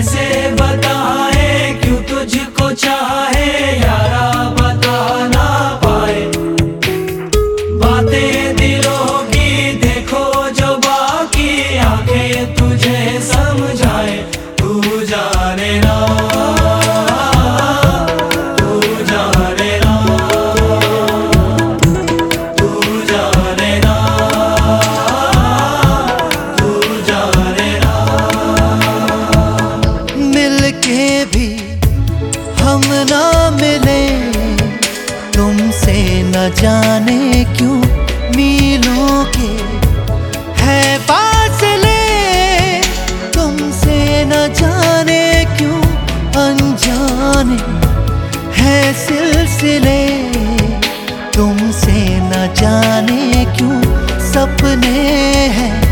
जाने तुमसे न जाने क्यों सपने हैं।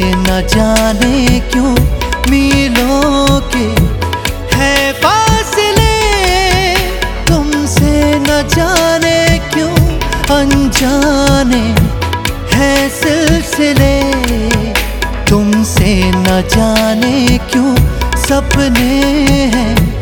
जाने क्यों मीलों के है फासले। तुमसे न जाने क्यों अनजाने है सिलसिले। तुमसे न जाने क्यों सपने हैं